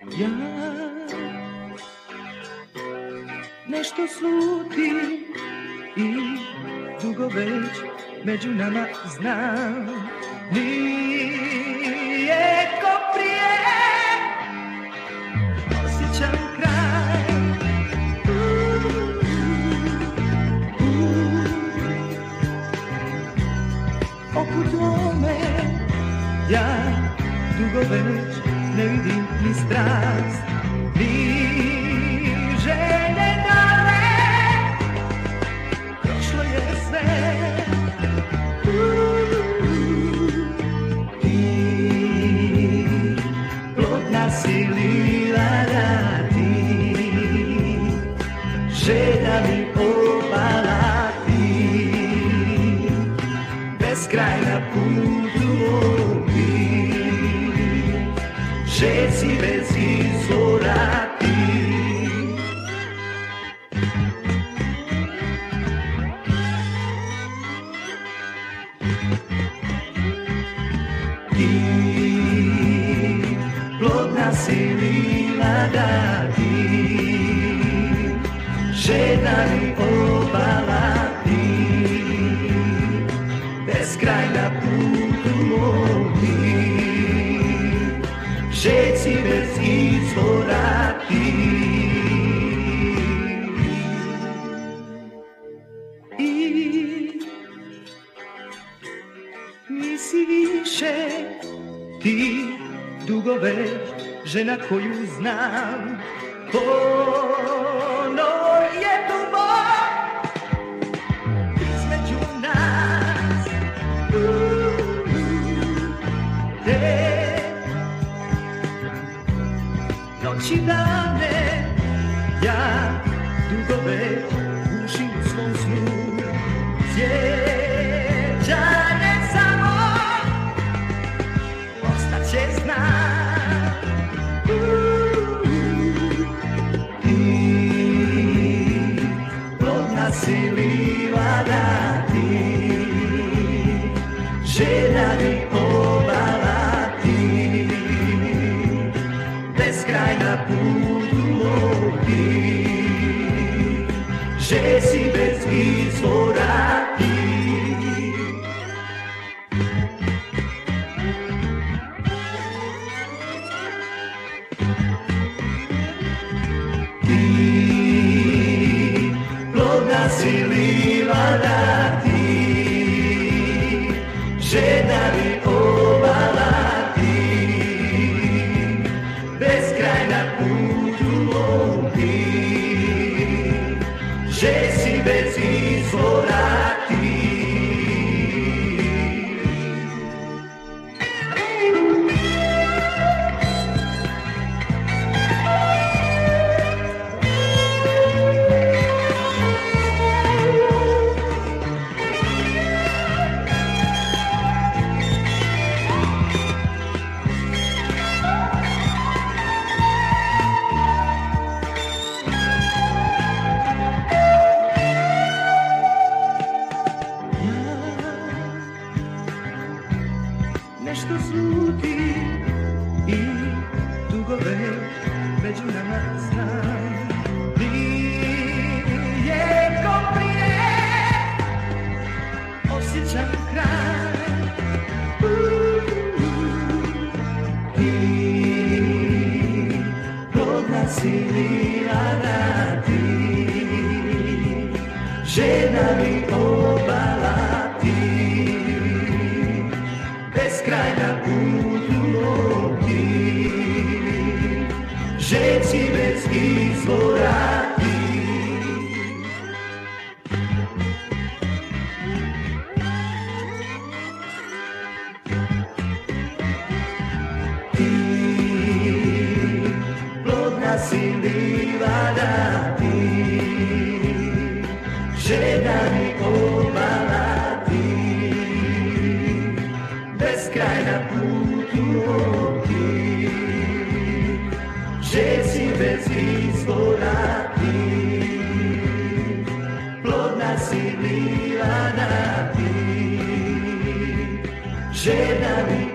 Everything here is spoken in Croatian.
Ja nešto slutim i dugo već među nama znam. Nije ko prije osjećam kraj. Tome ja dugo već neugien misdraagt. Wie plodna si livada ti Žena mi obala ti. Beskrajna putu moj Žeci bez izvora ti. I nisi više ti dugo već žena koju znam. Ono je ljubav između nas. Te noći dane ja Želja mi Beskrajna putu Žeci bez izvora ti Ti plodna si nešto sluti i dugo već među nama znam. Nije ko prije osjećam kraj. Ti plodna si livada ti Žena mi obala Beskrajna putu ti Žeci bez izvora ti Ti plodna si livada iskoraki Plodna si bila na Žena